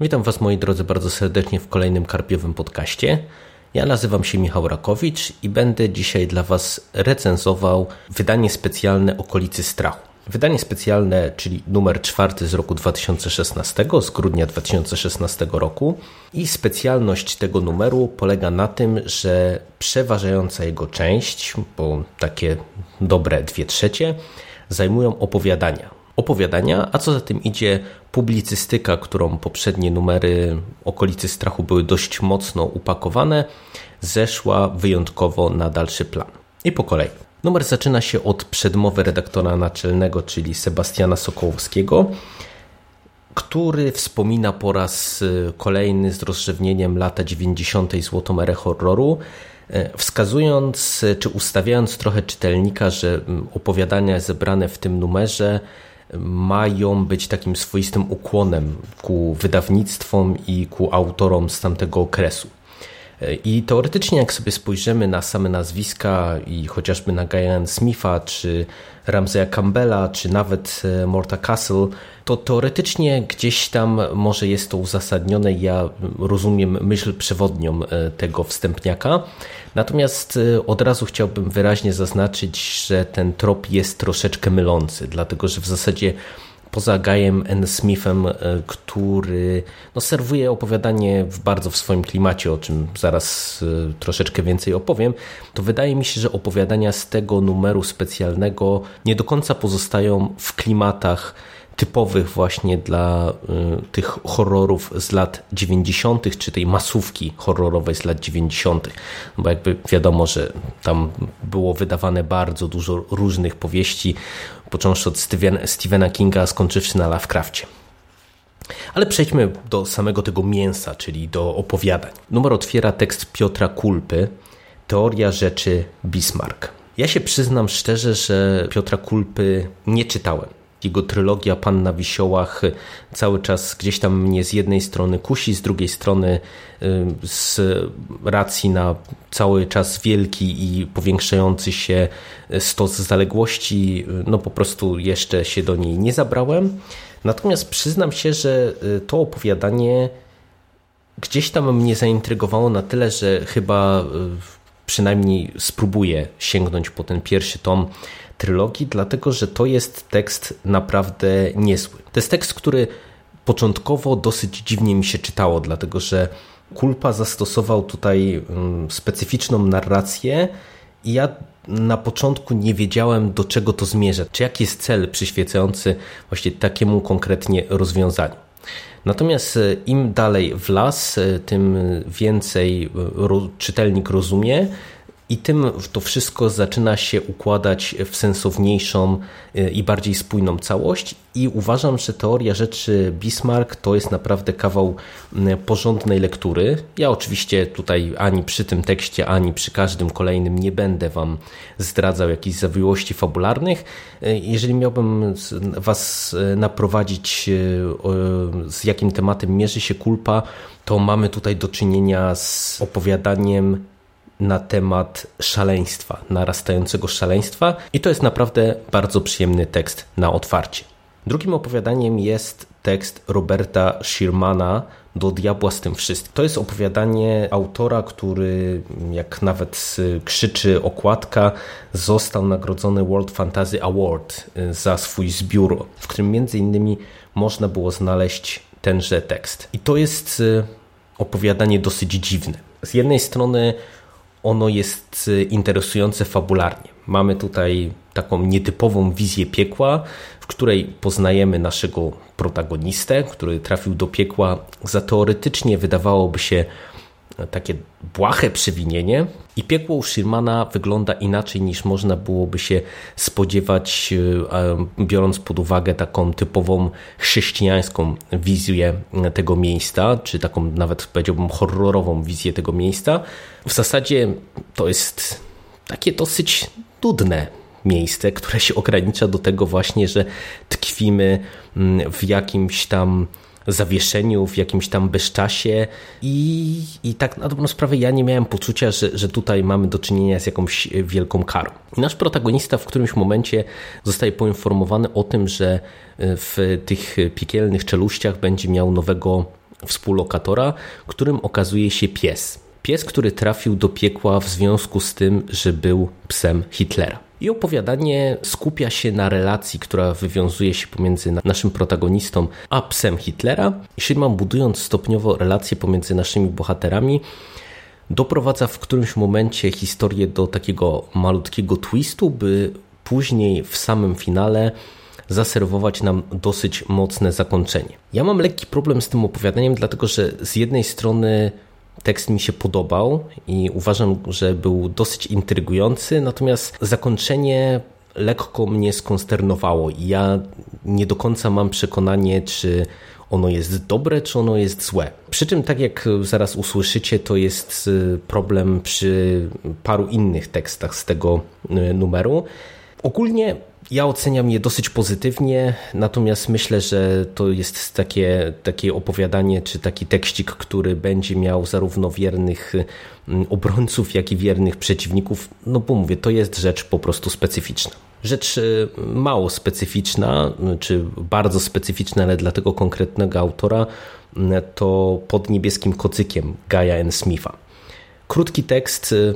Witam Was moi drodzy bardzo serdecznie w kolejnym karpiowym podcaście. Ja nazywam się Michał Rakowicz i będę dzisiaj dla Was recenzował wydanie specjalne Okolicy Strachu. Wydanie specjalne, czyli numer czwarty z roku 2016, z grudnia 2016 roku. I specjalność tego numeru polega na tym, że przeważająca jego część, bo takie dobre dwie trzecie, zajmują opowiadania. Opowiadania, a co za tym idzie, publicystyka, którą poprzednie numery Okolicy Strachu były dość mocno upakowane, zeszła wyjątkowo na dalszy plan. I po kolei. Numer zaczyna się od przedmowy redaktora naczelnego, czyli Sebastiana Sokołowskiego, który wspomina po raz y, kolejny z rozrzewnieniem lata 90. złotą erę horroru, y, wskazując y, czy ustawiając trochę czytelnika, że mm, opowiadania zebrane w tym numerze mają być takim swoistym ukłonem ku wydawnictwom i ku autorom z tamtego okresu. I teoretycznie, jak sobie spojrzymy na same nazwiska i chociażby na Gaian Smitha, czy Ramseya Campbella, czy nawet e, Morta Castle, to teoretycznie gdzieś tam może jest to uzasadnione. Ja rozumiem myśl przewodnią e, tego wstępniaka. Natomiast e, od razu chciałbym wyraźnie zaznaczyć, że ten trop jest troszeczkę mylący, dlatego że w zasadzie poza Guyem N. Smithem, e, który no, serwuje opowiadanie w bardzo w swoim klimacie, o czym zaraz e, troszeczkę więcej opowiem, to wydaje mi się, że opowiadania z tego numeru specjalnego nie do końca pozostają w klimatach typowych właśnie dla y, tych horrorów z lat 90., czy tej masówki horrorowej z lat 90., no bo jakby wiadomo, że tam było wydawane bardzo dużo różnych powieści, począwszy od Stephena Kinga, skończywszy na Lovecraftie. Ale przejdźmy do samego tego mięsa, czyli do opowiadań. Numer otwiera tekst Piotra Kulpy, Teoria rzeczy Bismarck. Ja się przyznam szczerze, że Piotra Kulpy nie czytałem jego trylogia Pan na Wisiołach cały czas gdzieś tam mnie z jednej strony kusi, z drugiej strony y, z racji na cały czas wielki i powiększający się stos zaległości, y, no po prostu jeszcze się do niej nie zabrałem. Natomiast przyznam się, że y, to opowiadanie gdzieś tam mnie zaintrygowało na tyle, że chyba przynajmniej spróbuję sięgnąć po ten pierwszy tom trylogii, dlatego że to jest tekst naprawdę niezły. To jest tekst, który początkowo dosyć dziwnie mi się czytało, dlatego że Kulpa zastosował tutaj mm, specyficzną narrację i ja na początku nie wiedziałem, do czego to zmierza, czy jaki jest cel przyświecający właśnie takiemu konkretnie rozwiązaniu. Natomiast e, im dalej w las, e, tym więcej e, czytelnik rozumie, i tym to wszystko zaczyna się układać w sensowniejszą y, i bardziej spójną całość. I uważam, że teoria rzeczy Bismarck to jest naprawdę kawał porządnej lektury. Ja oczywiście tutaj ani przy tym tekście, ani przy każdym kolejnym nie będę Wam zdradzał jakichś zawiłości fabularnych. Y, jeżeli miałbym Was naprowadzić, z jakim tematem mierzy się kulpa, to mamy tutaj do czynienia z opowiadaniem na temat szaleństwa, narastającego szaleństwa i to jest naprawdę bardzo przyjemny tekst na otwarcie. Drugim opowiadaniem jest tekst Roberta Shermana do diabła z tym wszystkim. To jest opowiadanie autora, który, jak nawet krzyczy okładka, został nagrodzony World Fantasy Award y, za swój zbiór, w którym między innymi można było znaleźć tenże tekst. I to jest y, opowiadanie dosyć dziwne. Z jednej strony ono jest y, interesujące fabularnie. Mamy tutaj taką nietypową wizję piekła, w której poznajemy naszego protagonistę, który trafił do piekła za teoretycznie wydawałoby się takie błahe przewinienie i piekło u Schirmana wygląda inaczej niż można byłoby się spodziewać, e, biorąc pod uwagę taką typową chrześcijańską wizję tego miejsca, czy taką nawet powiedziałbym horrorową wizję tego miejsca. W zasadzie to jest takie dosyć nudne miejsce, które się ogranicza do tego właśnie, że tkwimy mm, w jakimś tam zawieszeniu, w jakimś tam bezczasie i, i tak na dobrą sprawę ja nie miałem poczucia, że, że tutaj mamy do czynienia z jakąś wielką karą. nasz protagonista w którymś momencie zostaje poinformowany o tym, że w tych piekielnych czeluściach będzie miał nowego współlokatora, którym okazuje się pies. Pies, który trafił do piekła w związku z tym, że był psem Hitlera. I opowiadanie skupia się na relacji, która wywiązuje się pomiędzy naszym protagonistą a psem Hitlera. I Szyman budując stopniowo relacje pomiędzy naszymi bohaterami, doprowadza w którymś momencie historię do takiego malutkiego twistu, by później w samym finale zaserwować nam dosyć mocne zakończenie. Ja mam lekki problem z tym opowiadaniem, dlatego że z jednej strony tekst mi się podobał i uważam, że był dosyć intrygujący, natomiast zakończenie lekko mnie skonsternowało i ja nie do końca mam przekonanie, czy ono jest dobre, czy ono jest złe. Przy czym, tak jak zaraz usłyszycie, to jest y, problem przy paru innych tekstach z tego y, numeru. Ogólnie ja oceniam je dosyć pozytywnie, natomiast myślę, że to jest takie, takie opowiadanie czy taki tekścik, który będzie miał zarówno wiernych mm, obrońców, jak i wiernych przeciwników. No bo mówię, to jest rzecz po prostu specyficzna. Rzecz y, mało specyficzna, czy bardzo specyficzna, ale dla tego konkretnego autora, mm, to pod niebieskim kocykiem Gaia N. Smitha. Krótki tekst, y,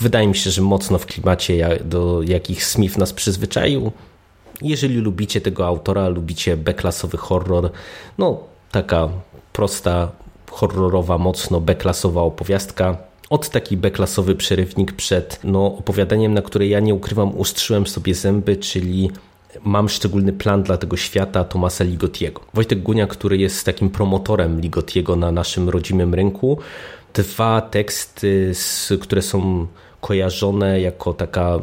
wydaje mi się, że mocno w klimacie, do jakich Smith nas przyzwyczaił. Jeżeli lubicie tego autora, lubicie B-klasowy horror, no taka prosta, horrorowa, mocno B-klasowa opowiastka, od taki B-klasowy przerywnik przed no, opowiadaniem, na które ja nie ukrywam, ustrzyłem sobie zęby, czyli mam szczególny plan dla tego świata Tomasa Ligotiego. Wojtek Gunia, który jest takim promotorem Ligotiego na naszym rodzimym rynku, dwa teksty, które są kojarzone jako taka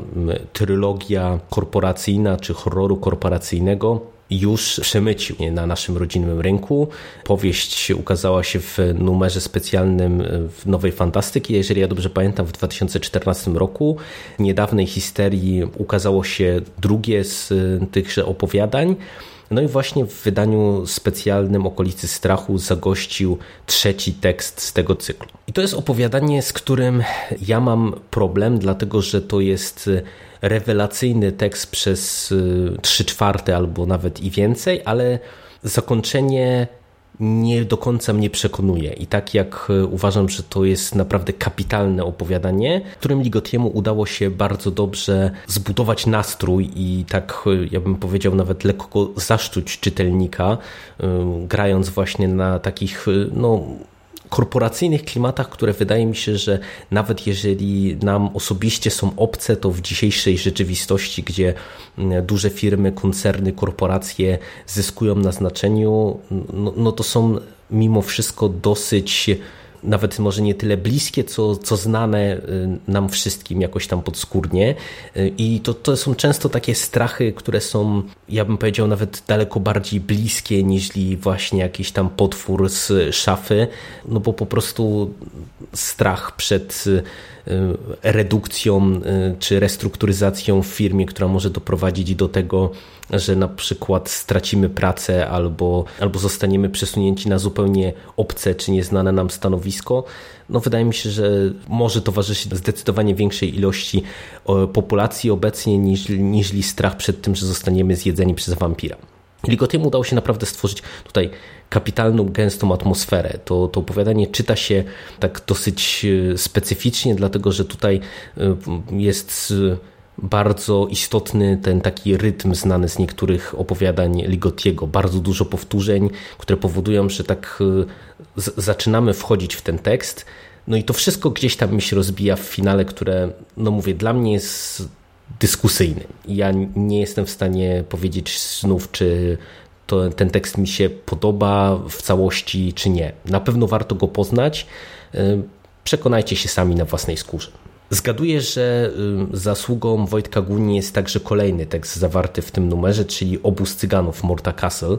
trylogia korporacyjna czy horroru korporacyjnego już przemycił na naszym rodzinnym rynku. Powieść ukazała się w numerze specjalnym w Nowej Fantastyki, jeżeli ja dobrze pamiętam, w 2014 roku. W niedawnej histerii ukazało się drugie z tychże opowiadań. No i właśnie w wydaniu specjalnym Okolicy Strachu zagościł trzeci tekst z tego cyklu. I to jest opowiadanie, z którym ja mam problem, dlatego że to jest rewelacyjny tekst przez y, trzy czwarte albo nawet i więcej, ale zakończenie nie do końca mnie przekonuje. I tak jak e, uważam, że to jest naprawdę kapitalne opowiadanie, którym Ligotiemu udało się bardzo dobrze zbudować nastrój i tak, e, ja bym powiedział, nawet lekko zaszczuć czytelnika, e, grając właśnie na takich, no, korporacyjnych klimatach, które wydaje mi się, że nawet jeżeli nam osobiście są obce, to w dzisiejszej rzeczywistości, gdzie mm, duże firmy, koncerny, korporacje zyskują na znaczeniu, no, no to są mimo wszystko dosyć nawet może nie tyle bliskie, co, co znane y, nam wszystkim jakoś tam podskórnie. Y, I to, to są często takie strachy, które są, ja bym powiedział, nawet daleko bardziej bliskie niż właśnie jakiś tam potwór z szafy, no bo po prostu strach przed redukcją czy restrukturyzacją w firmie, która może doprowadzić do tego, że na przykład stracimy pracę albo, albo zostaniemy przesunięci na zupełnie obce czy nieznane nam stanowisko, no wydaje mi się, że może towarzyszyć zdecydowanie większej ilości populacji obecnie niż, niż strach przed tym, że zostaniemy zjedzeni przez wampira. Ligotiemu udało się naprawdę stworzyć tutaj kapitalną, gęstą atmosferę. To, to opowiadanie czyta się tak dosyć e, specyficznie, dlatego że tutaj e, jest bardzo istotny ten taki rytm znany z niektórych opowiadań Ligotiego. Bardzo dużo powtórzeń, które powodują, że tak zaczynamy wchodzić w ten tekst. No i to wszystko gdzieś tam mi się rozbija w finale, które, no mówię, dla mnie jest dyskusyjny. Ja nie jestem w stanie powiedzieć znów, czy to, ten tekst mi się podoba w całości, czy nie. Na pewno warto go poznać. Y, przekonajcie się sami na własnej skórze. Zgaduję, że y, zasługą Wojtka Guni jest także kolejny tekst zawarty w tym numerze, czyli Obóz Cyganów Morta Castle. Y,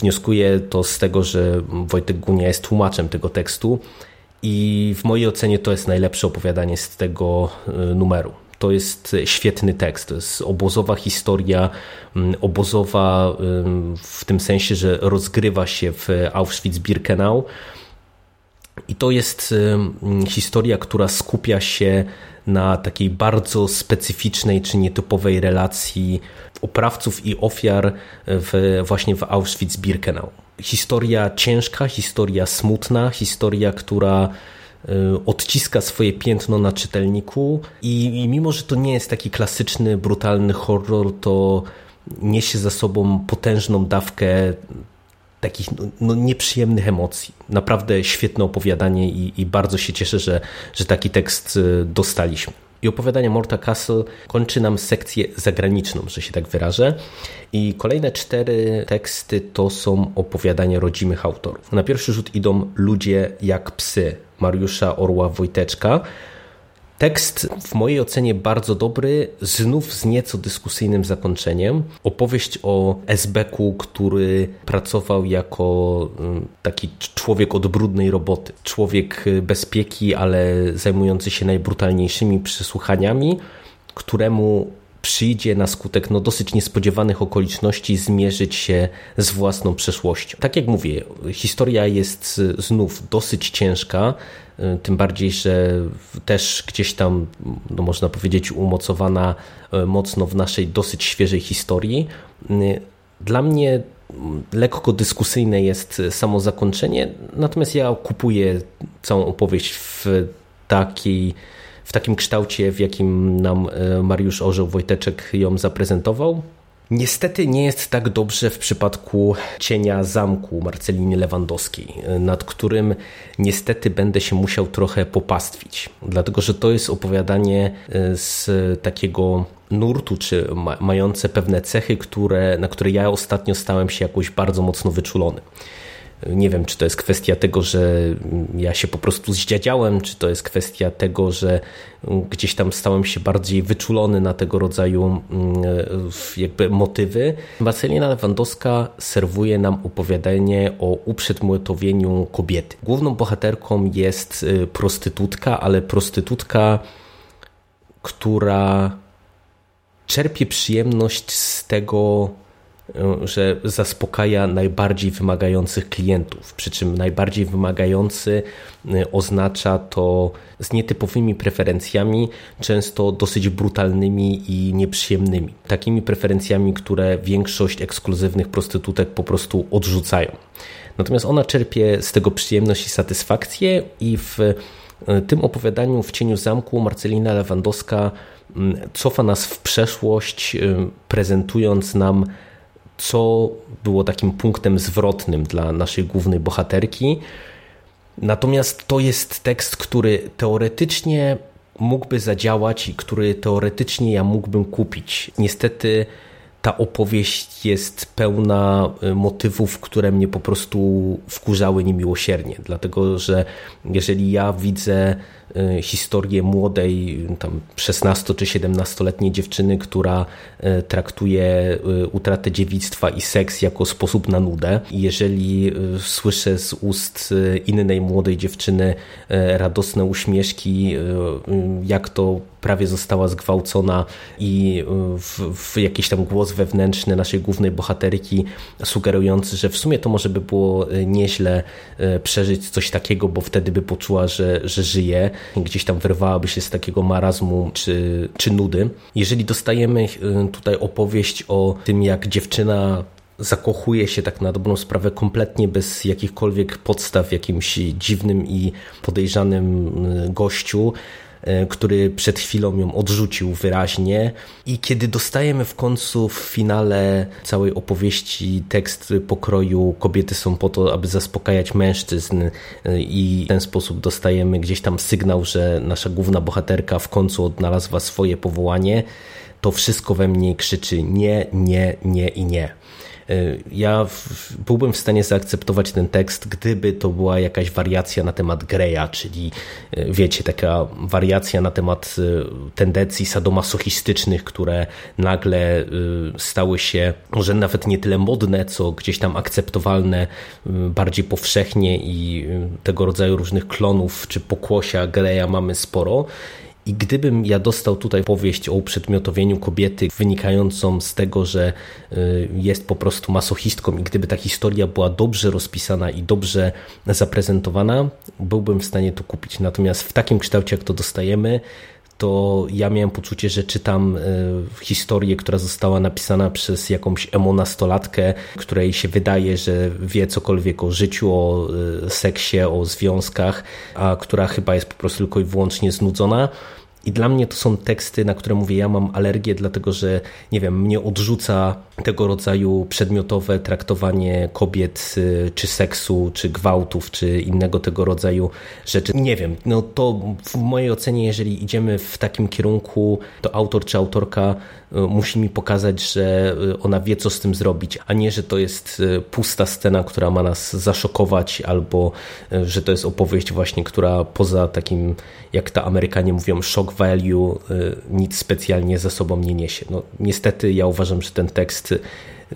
wnioskuję to z tego, że Wojtek Gunia jest tłumaczem tego tekstu i w mojej ocenie to jest najlepsze opowiadanie z tego numeru. To jest świetny tekst. To jest obozowa historia, mm, obozowa w tym sensie, że rozgrywa się w Auschwitz-Birkenau. I to jest historia, która skupia się na takiej bardzo specyficznej czy nietypowej relacji oprawców i ofiar w, właśnie w Auschwitz-Birkenau. Historia ciężka, historia smutna, historia, która y, odciska swoje piętno na czytelniku i, i mimo, że to nie jest taki klasyczny, brutalny horror, to niesie za sobą potężną dawkę takich no, no, nieprzyjemnych emocji. Naprawdę świetne opowiadanie i, i, bardzo się cieszę, że, że taki tekst y, dostaliśmy. I opowiadanie Morta Castle kończy nam sekcję zagraniczną, że się tak wyrażę. I kolejne cztery teksty to są opowiadania rodzimych autorów. Na pierwszy rzut idą Ludzie jak psy Mariusza Orła Wojteczka. Tekst w mojej ocenie bardzo dobry, znów z nieco dyskusyjnym zakończeniem. Opowieść o Esbeku, który pracował jako mm, taki człowiek od brudnej roboty. Człowiek bezpieki, ale zajmujący się najbrutalniejszymi przesłuchaniami, któremu przyjdzie na skutek no, dosyć niespodziewanych okoliczności zmierzyć się z własną przeszłością. Tak jak mówię, historia jest znów dosyć ciężka, y, tym bardziej, że też gdzieś tam, no można powiedzieć, umocowana y, mocno w naszej dosyć świeżej historii. Y, dla mnie lekko dyskusyjne jest samo zakończenie, natomiast ja kupuję całą opowieść w takiej w takim kształcie, w jakim nam e, Mariusz Orzeł Wojteczek ją zaprezentował. Niestety nie jest tak dobrze w przypadku cienia zamku Marceliny Lewandowskiej, e, nad którym niestety będę się musiał trochę popastwić, dlatego że to jest opowiadanie e, z takiego nurtu, czy mające pewne cechy, które, na które ja ostatnio stałem się jakoś bardzo mocno wyczulony. Nie wiem, czy to jest kwestia tego, że ja się po prostu zdziadziałem, czy to jest kwestia tego, że gdzieś tam stałem się bardziej wyczulony na tego rodzaju mm, jakby motywy. Marcelina Lewandowska serwuje nam opowiadanie o uprzedmiotowieniu kobiety. Główną bohaterką jest y, prostytutka, ale prostytutka, która czerpie przyjemność z tego, że zaspokaja najbardziej wymagających klientów. Przy czym najbardziej wymagający y, oznacza to z nietypowymi preferencjami, często dosyć brutalnymi i nieprzyjemnymi. Takimi preferencjami, które większość ekskluzywnych prostytutek po prostu odrzucają. Natomiast ona czerpie z tego przyjemność i satysfakcję, i w y, tym opowiadaniu w cieniu zamku Marcelina Lewandowska mm, cofa nas w przeszłość, y, prezentując nam co było takim punktem zwrotnym dla naszej głównej bohaterki. Natomiast to jest tekst, który teoretycznie mógłby zadziałać i który teoretycznie ja mógłbym kupić. Niestety ta opowieść jest pełna y, motywów, które mnie po prostu wkurzały niemiłosiernie. Dlatego, że jeżeli ja widzę historię młodej, tam 16 czy 17-letniej dziewczyny, która y, traktuje utratę dziewictwa i seks jako sposób na nudę. Jeżeli słyszę z ust innej młodej dziewczyny radosne uśmieszki, jak to prawie została zgwałcona i w, w jakiś tam głos wewnętrzny naszej głównej bohaterki sugerujący, że w sumie to może by było nieźle przeżyć coś takiego, bo wtedy by poczuła, że, że żyje, gdzieś tam wyrwałaby się z takiego marazmu czy, czy nudy. Jeżeli dostajemy e, tutaj opowieść o tym, jak dziewczyna zakochuje się tak na dobrą sprawę kompletnie bez jakichkolwiek podstaw w jakimś dziwnym i podejrzanym gościu, E, który przed chwilą ją odrzucił wyraźnie. I kiedy dostajemy w końcu w finale całej opowieści tekst pokroju kobiety są po to, aby zaspokajać mężczyzn e, i w ten sposób dostajemy gdzieś tam sygnał, że nasza główna bohaterka w końcu odnalazła swoje powołanie, to wszystko we mnie krzyczy nie, nie, nie i nie. Y, ja byłbym w stanie zaakceptować ten tekst, gdyby to była jakaś wariacja na temat Greya, czyli y, wiecie, taka wariacja na temat y, tendencji sadomasochistycznych, które nagle stały się może nawet nie tyle modne, co gdzieś tam akceptowalne bardziej powszechnie i tego rodzaju różnych klonów czy pokłosia Greya mamy sporo. I gdybym ja dostał tutaj powieść o uprzedmiotowieniu kobiety wynikającą z tego, że y, jest po prostu masochistką i gdyby ta historia była dobrze rozpisana i dobrze zaprezentowana, byłbym w stanie to kupić. Natomiast w takim kształcie, jak to dostajemy, to ja miałem poczucie, że czytam e, historię, która została napisana przez jakąś emonastolatkę, której się wydaje, że wie cokolwiek o życiu, o e, seksie, o związkach, a która chyba jest po prostu tylko i wyłącznie znudzona. I dla mnie to są teksty, na które mówię, ja mam alergię, dlatego że, nie wiem, mnie odrzuca tego rodzaju przedmiotowe traktowanie kobiet, y, czy seksu, czy gwałtów, czy innego tego rodzaju rzeczy. Nie wiem, no to w mojej ocenie, jeżeli idziemy w takim kierunku, to autor czy autorka musi mi pokazać, że y, ona wie, co z tym zrobić, a nie, że to jest pusta scena, która ma nas zaszokować, albo że to jest opowieść właśnie, która poza takim, jak ta Amerykanie mówią, shock value, nic specjalnie ze sobą nie niesie. No, niestety ja uważam, że ten tekst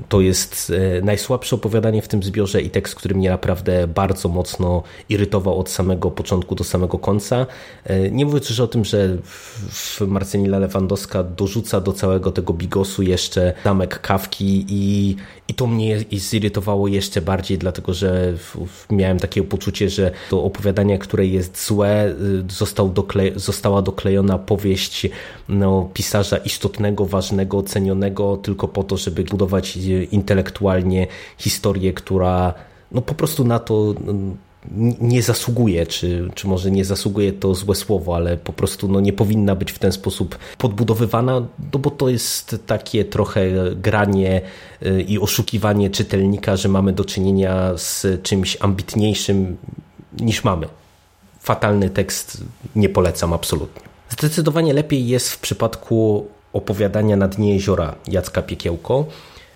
to jest e, najsłabsze opowiadanie w tym zbiorze i tekst, który mnie naprawdę bardzo mocno irytował od samego początku do samego końca. E, nie mówiąc już o tym, że Marcelina Lewandowska dorzuca do całego tego bigosu jeszcze zamek kawki i, i to mnie zirytowało jeszcze bardziej, dlatego że miałem takie poczucie, że to opowiadanie, które jest złe, y, został dokle została doklejona powieść no, pisarza istotnego, ważnego, ocenionego tylko po to, żeby budować y, intelektualnie historię, która no, po prostu na to nie zasługuje, czy, czy może nie zasługuje to złe słowo, ale po prostu no, nie powinna być w ten sposób podbudowywana, no bo to jest takie trochę granie y, i oszukiwanie czytelnika, że mamy do czynienia z czymś ambitniejszym niż mamy. Fatalny tekst nie polecam absolutnie. Zdecydowanie lepiej jest w przypadku opowiadania na dnie jeziora Jacka Piekiełko.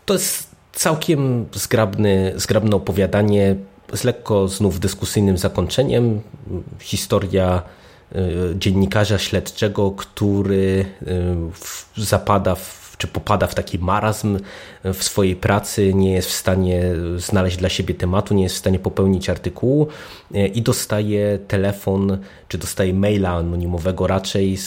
To jest całkiem zgrabny, zgrabne opowiadanie, z lekko znów dyskusyjnym zakończeniem. Historia y, dziennikarza śledczego, który y, zapada w, czy popada w taki marazm w swojej pracy, nie jest w stanie znaleźć dla siebie tematu, nie jest w stanie popełnić artykułu i dostaje telefon, czy dostaje maila anonimowego raczej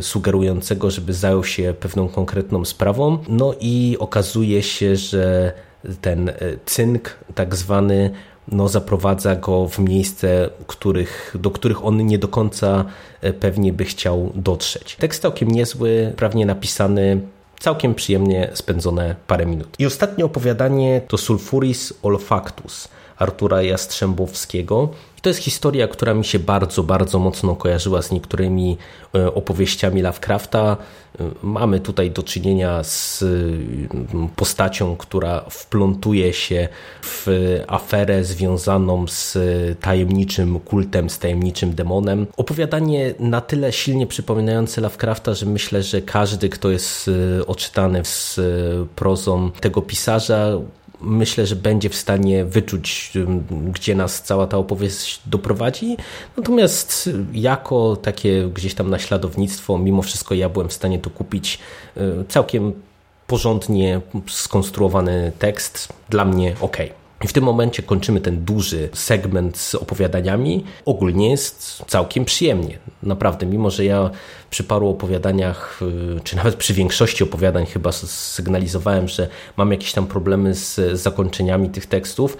sugerującego, żeby zajął się pewną konkretną sprawą. No i okazuje się, że ten cynk tak zwany no, zaprowadza go w miejsce, których, do których on nie do końca e, pewnie by chciał dotrzeć. Tekst całkiem niezły, prawnie napisany, całkiem przyjemnie spędzone parę minut. I ostatnie opowiadanie to Sulfuris Olfactus Artura Jastrzębowskiego. I to jest historia, która mi się bardzo, bardzo mocno kojarzyła z niektórymi e, opowieściami Lovecrafta. E, mamy tutaj do czynienia z postacią, która wplątuje się w aferę związaną z tajemniczym kultem, z tajemniczym demonem. Opowiadanie na tyle silnie przypominające Lovecrafta, że myślę, że każdy, kto jest e, oczytany z prozą tego pisarza, myślę, że będzie w stanie wyczuć, gdzie nas cała ta opowieść doprowadzi. Natomiast jako takie gdzieś tam naśladownictwo, mimo wszystko ja byłem w stanie to kupić y, całkiem porządnie skonstruowany tekst. Dla mnie ok. I w tym momencie kończymy ten duży segment z opowiadaniami. Ogólnie jest całkiem przyjemnie. Naprawdę, mimo że ja przy paru opowiadaniach, y, czy nawet przy większości opowiadań chyba sygnalizowałem, że mam jakieś tam problemy z zakończeniami tych tekstów,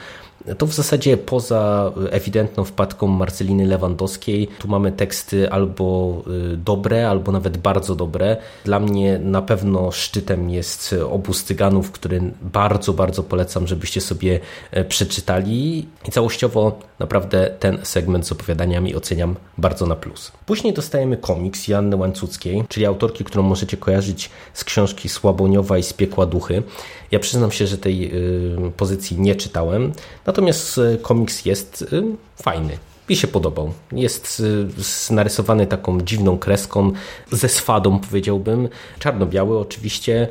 to w zasadzie poza ewidentną wpadką Marceliny Lewandowskiej, tu mamy teksty albo y, dobre, albo nawet bardzo dobre. Dla mnie na pewno szczytem jest Obóz Cyganów, który bardzo, bardzo polecam, żebyście sobie e, przeczytali i całościowo naprawdę ten segment z opowiadaniami oceniam bardzo na plus. Później dostajemy komiks Janny Łańcuckiej, czyli autorki, którą możecie kojarzyć z książki Słaboniowa i z Piekła Duchy. Ja przyznam się, że tej y, pozycji nie czytałem, natomiast y, komiks jest y, fajny. Mi się podobał. Jest narysowany taką dziwną kreską, ze swadą powiedziałbym. Czarno-biały oczywiście,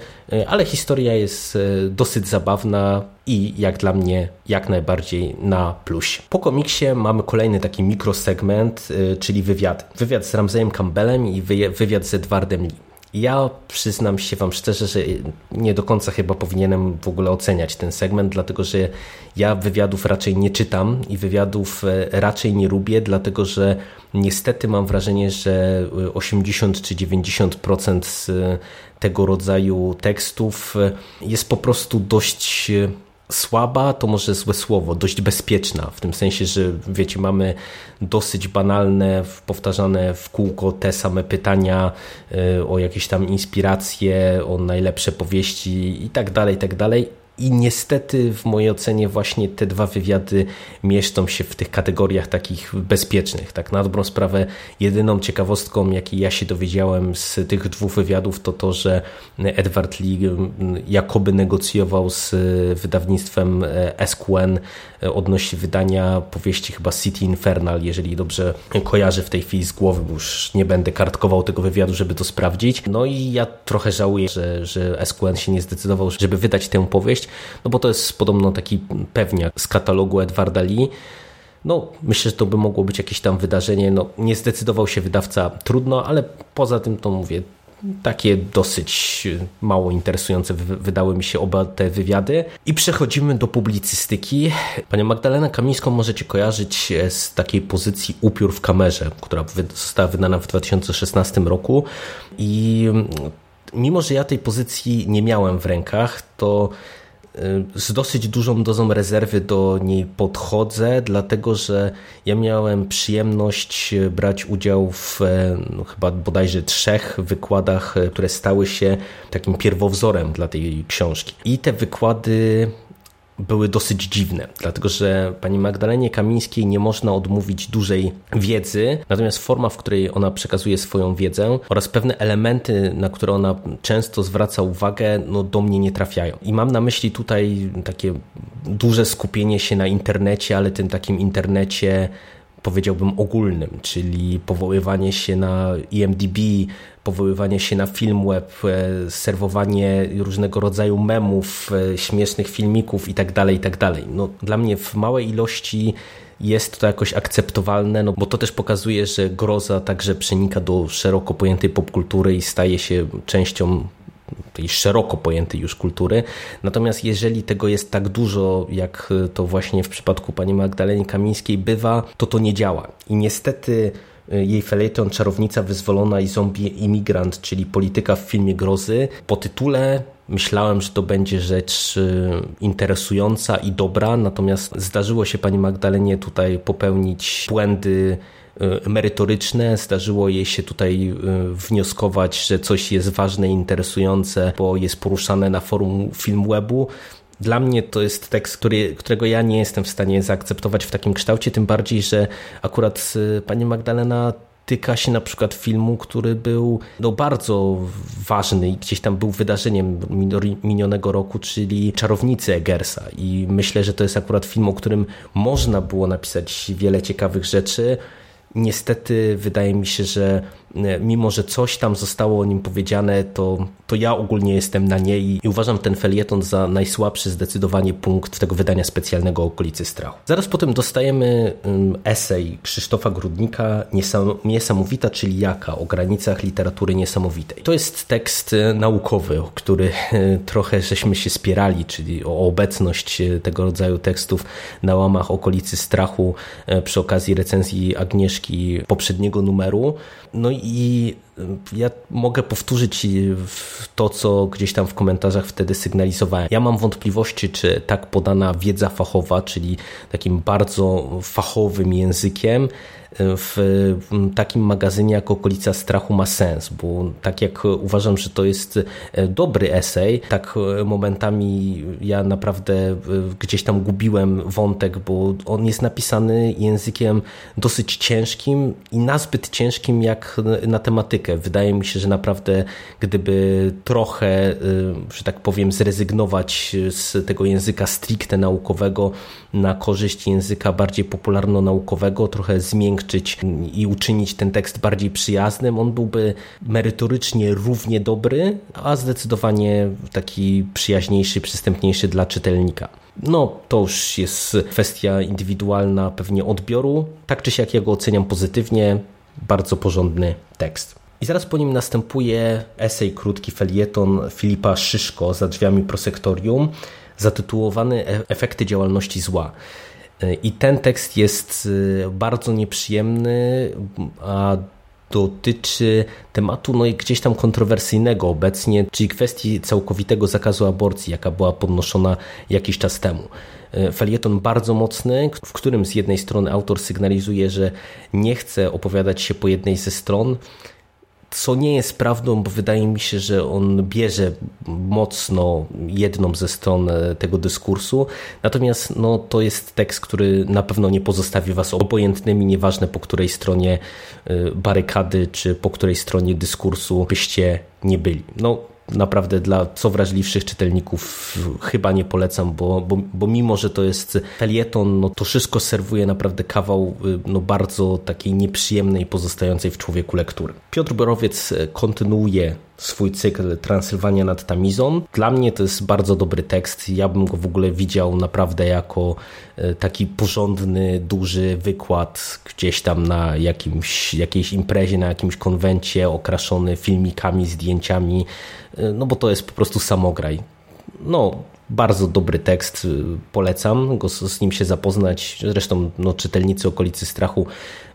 ale historia jest dosyć zabawna i jak dla mnie jak najbardziej na plus. Po komiksie mamy kolejny taki mikrosegment, czyli wywiad. Wywiad z Ramzejem Campbellem i wywiad z Edwardem Lee. Ja przyznam się Wam szczerze, że nie do końca chyba powinienem w ogóle oceniać ten segment, dlatego że ja wywiadów raczej nie czytam i wywiadów e, raczej nie lubię, dlatego że niestety mam wrażenie, że 80 czy 90% z tego rodzaju tekstów jest po prostu dość słaba to może złe słowo, dość bezpieczna, w tym sensie, że wiecie, mamy dosyć banalne, powtarzane w kółko te same pytania y, o jakieś tam inspiracje, o najlepsze powieści i tak dalej, i tak dalej i niestety w mojej ocenie właśnie te dwa wywiady mieszczą się w tych kategoriach takich bezpiecznych. Tak na dobrą sprawę jedyną ciekawostką, jakiej ja się dowiedziałem z tych dwóch wywiadów to to, że Edward Lee jakoby negocjował z wydawnictwem SQN odnośnie wydania powieści chyba City Infernal, jeżeli dobrze kojarzę w tej chwili z głowy, bo już nie będę kartkował tego wywiadu, żeby to sprawdzić. No i ja trochę żałuję, że, że SQN się nie zdecydował, żeby wydać tę powieść, no bo to jest podobno taki pewniak z katalogu Edwarda Lee. No, myślę, że to by mogło być jakieś tam wydarzenie. No, nie zdecydował się wydawca, trudno, ale poza tym to mówię, takie dosyć mało interesujące wydały mi się oba te wywiady. I przechodzimy do publicystyki. Panią Magdalenę Kamińską możecie kojarzyć z takiej pozycji upiór w kamerze, która została wydana w 2016 roku. I mimo, że ja tej pozycji nie miałem w rękach, to Y, z dosyć dużą dozą rezerwy do niej podchodzę, dlatego że ja miałem przyjemność brać udział w e, no, chyba bodajże trzech wykładach, które stały się takim pierwowzorem dla tej książki. I te wykłady były dosyć dziwne, dlatego że pani Magdalenie Kamińskiej nie można odmówić dużej wiedzy, natomiast forma, w której ona przekazuje swoją wiedzę oraz pewne elementy, na które ona często zwraca uwagę, no do mnie nie trafiają. I mam na myśli tutaj takie duże skupienie się na internecie, ale tym takim internecie powiedziałbym ogólnym, czyli powoływanie się na IMDb, powoływanie się na Filmweb, e, serwowanie różnego rodzaju memów, e, śmiesznych filmików itd., tak itd. Tak no, dla mnie w małej ilości jest to jakoś akceptowalne, no bo to też pokazuje, że groza także przenika do szeroko pojętej popkultury i staje się częścią tej szeroko pojętej już kultury. Natomiast jeżeli tego jest tak dużo, jak to właśnie w przypadku pani Magdaleny Kamińskiej bywa, to to nie działa. I niestety y, jej felieton Czarownica Wyzwolona i Zombie Imigrant, czyli polityka w filmie grozy, po tytule Myślałem, że to będzie rzecz y, interesująca i dobra, natomiast zdarzyło się pani Magdalenie tutaj popełnić błędy merytoryczne. Zdarzyło jej się tutaj y, wnioskować, że coś jest ważne interesujące, bo jest poruszane na forum Filmwebu. Dla mnie to jest tekst, który, którego ja nie jestem w stanie zaakceptować w takim kształcie, tym bardziej, że akurat y, pani Magdalena tyka się na przykład filmu, który był no, bardzo ważny i gdzieś tam był wydarzeniem minionego roku, czyli Czarownicy Eggersa. I myślę, że to jest akurat film, o którym można było napisać wiele ciekawych rzeczy. Niestety wydaje mi się, że mimo że coś tam zostało o nim powiedziane, to, to ja ogólnie jestem na niej i uważam ten felieton za najsłabszy zdecydowanie punkt tego wydania specjalnego Okolicy Strachu. Zaraz potem dostajemy esej Krzysztofa Grudnika Niesamowita, czyli jaka? O granicach literatury niesamowitej. To jest tekst e, naukowy, o który e, trochę żeśmy się spierali, czyli o obecność tego rodzaju tekstów na łamach Okolicy Strachu przy okazji recenzji Agnieszki poprzedniego numeru. No i ja mogę powtórzyć to, co gdzieś tam w komentarzach wtedy sygnalizowałem. Ja mam wątpliwości, czy tak podana wiedza fachowa, czyli takim bardzo fachowym językiem, w takim magazynie jak Okolica Strachu ma sens, bo tak jak uważam, że to jest e, dobry esej, tak e, momentami ja naprawdę e, gdzieś tam gubiłem wątek, bo on jest napisany językiem dosyć ciężkim i nazbyt ciężkim jak na tematykę. Wydaje mi się, że naprawdę gdyby trochę, że tak powiem, zrezygnować z tego języka stricte naukowego na korzyść języka bardziej popularno-naukowego, trochę zmiękczyć i uczynić ten tekst bardziej przyjaznym, on byłby merytorycznie równie dobry, a zdecydowanie taki przyjaźniejszy, przystępniejszy dla czytelnika. No, to już jest kwestia indywidualna pewnie odbioru. Tak czy siak ja go oceniam pozytywnie. Bardzo porządny tekst. I zaraz po nim następuje esej, krótki felieton Filipa Szyszko za drzwiami prosektorium, zatytułowany Efekty działalności zła. I ten tekst jest bardzo nieprzyjemny, a dotyczy tematu no i gdzieś tam kontrowersyjnego obecnie, czyli kwestii całkowitego zakazu aborcji, jaka była podnoszona jakiś czas temu. E, felieton bardzo mocny, w którym z jednej strony autor sygnalizuje, że nie chce opowiadać się po jednej ze stron, co nie jest prawdą, bo wydaje mi się, że on bierze mocno jedną ze stron e, tego dyskursu. Natomiast no, to jest tekst, który na pewno nie pozostawi Was obojętnymi, nieważne po której stronie e, barykady czy po której stronie dyskursu byście nie byli. No, naprawdę dla co wrażliwszych czytelników chyba nie polecam, bo, bo, bo mimo, że to jest felieton, no to wszystko serwuje naprawdę kawał y, no bardzo takiej nieprzyjemnej, pozostającej w człowieku lektury. Piotr Borowiec kontynuuje swój cykl Transylwania nad Tamizą. Dla mnie to jest bardzo dobry tekst. Ja bym go w ogóle widział naprawdę jako e, taki porządny, duży wykład gdzieś tam na jakimś, jakiejś imprezie, na jakimś konwencie, okraszony filmikami, zdjęciami, e, no bo to jest po prostu samograj. No, bardzo dobry tekst, y, polecam go z, nim się zapoznać. Zresztą no, czytelnicy okolicy strachu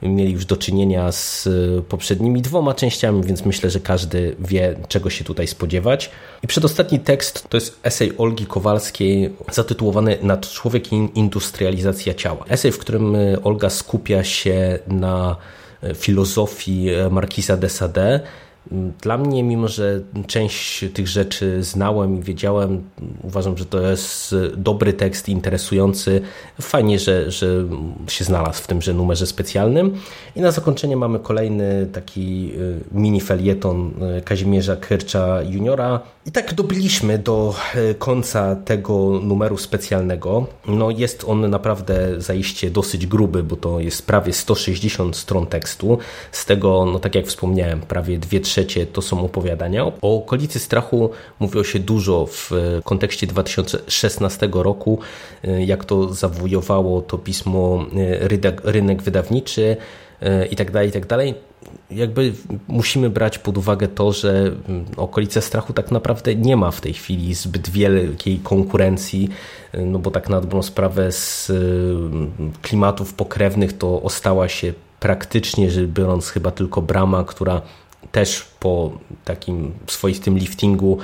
mieli już do czynienia z y, poprzednimi dwoma częściami, więc myślę, że każdy wie, czego się tutaj spodziewać. I przedostatni tekst to jest esej Olgi Kowalskiej zatytułowany Nad człowiek i industrializacja ciała. Esej, w którym y, Olga skupia się na filozofii Marquisa de Sade, dla mnie, mimo że część tych rzeczy znałem i wiedziałem, uważam, że to jest dobry tekst, interesujący. Fajnie, że, że się znalazł w tymże numerze specjalnym. I na zakończenie mamy kolejny taki y, mini felieton y, Kazimierza Kyrcza juniora. I tak dobiliśmy do y, końca tego numeru specjalnego. No jest on naprawdę zaiste dosyć gruby, bo to jest prawie 160 stron tekstu. Z tego, no tak jak wspomniałem, prawie dwie trzecie to są opowiadania. O okolicy strachu mówiło się dużo w kontekście 2016 roku, jak to zawojowało to pismo rynek wydawniczy i tak dalej, i tak dalej. Jakby musimy brać pod uwagę to, że okolice strachu tak naprawdę nie ma w tej chwili zbyt wielkiej konkurencji, no bo tak na dobrą sprawę z klimatów pokrewnych to ostała się praktycznie rzecz biorąc chyba tylko brama, która też po takim swoistym liftingu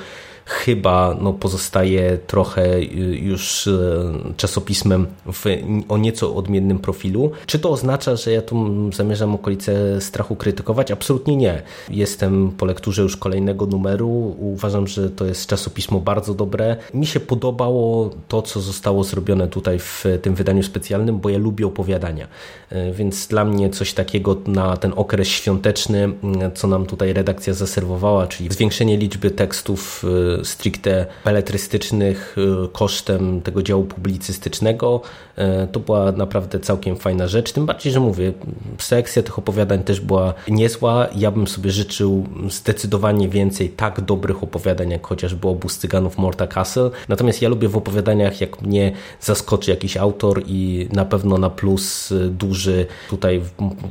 chyba no, pozostaje trochę y, już y, czasopismem w, o nieco odmiennym profilu. Czy to oznacza, że ja tu zamierzam okolice strachu krytykować? Absolutnie nie. Jestem po lekturze już kolejnego numeru. Uważam, że to jest czasopismo bardzo dobre. Mi się podobało to, co zostało zrobione tutaj w tym wydaniu specjalnym, bo ja lubię opowiadania. Y, więc dla mnie coś takiego na ten okres świąteczny, co nam tutaj redakcja zaserwowała, czyli zwiększenie liczby tekstów stricte beletrystycznych y, kosztem tego działu publicystycznego. Y, to była naprawdę całkiem fajna rzecz. Tym bardziej, że mówię, sekcja tych opowiadań też była niezła. Ja bym sobie życzył zdecydowanie więcej tak dobrych opowiadań, jak chociażby Obóz Cyganów Morta Castle. Natomiast ja lubię w opowiadaniach, jak mnie zaskoczy jakiś autor i na pewno na plus y, duży tutaj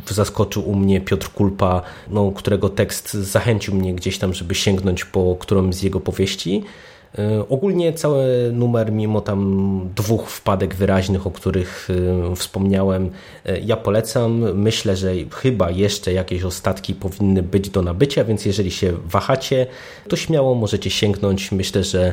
zaskoczył u mnie Piotr Kulpa, no, którego tekst zachęcił mnie gdzieś tam, żeby sięgnąć po którąś z jego powieści investir. E, ogólnie cały numer, mimo tam dwóch wpadek wyraźnych, o których e, wspomniałem, e, ja polecam. Myślę, że chyba jeszcze jakieś ostatki powinny być do nabycia, więc jeżeli się wahacie, to śmiało możecie sięgnąć. Myślę, że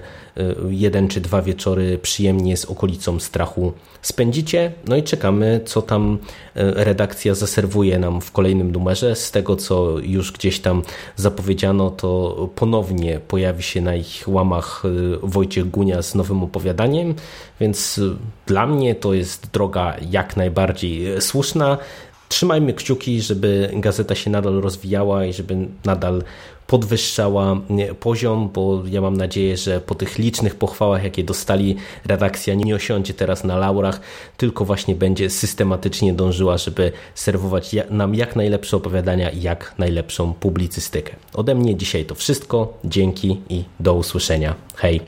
jeden czy dwa wieczory przyjemnie z okolicą strachu spędzicie. No i czekamy, co tam redakcja zaserwuje nam w kolejnym numerze. Z tego, co już gdzieś tam zapowiedziano, to ponownie pojawi się na ich łamach Wojciech Gunia z nowym opowiadaniem, więc y, dla mnie to jest droga jak najbardziej y, słuszna. Trzymajmy kciuki, żeby gazeta się nadal rozwijała i żeby nadal podwyższała poziom, bo ja mam nadzieję, że po tych licznych pochwałach, jakie dostali, redakcja nie osiądzie teraz na laurach, tylko właśnie będzie systematycznie dążyła, żeby serwować nam jak najlepsze opowiadania i jak najlepszą publicystykę. Ode mnie dzisiaj to wszystko. Dzięki i do usłyszenia. Hej!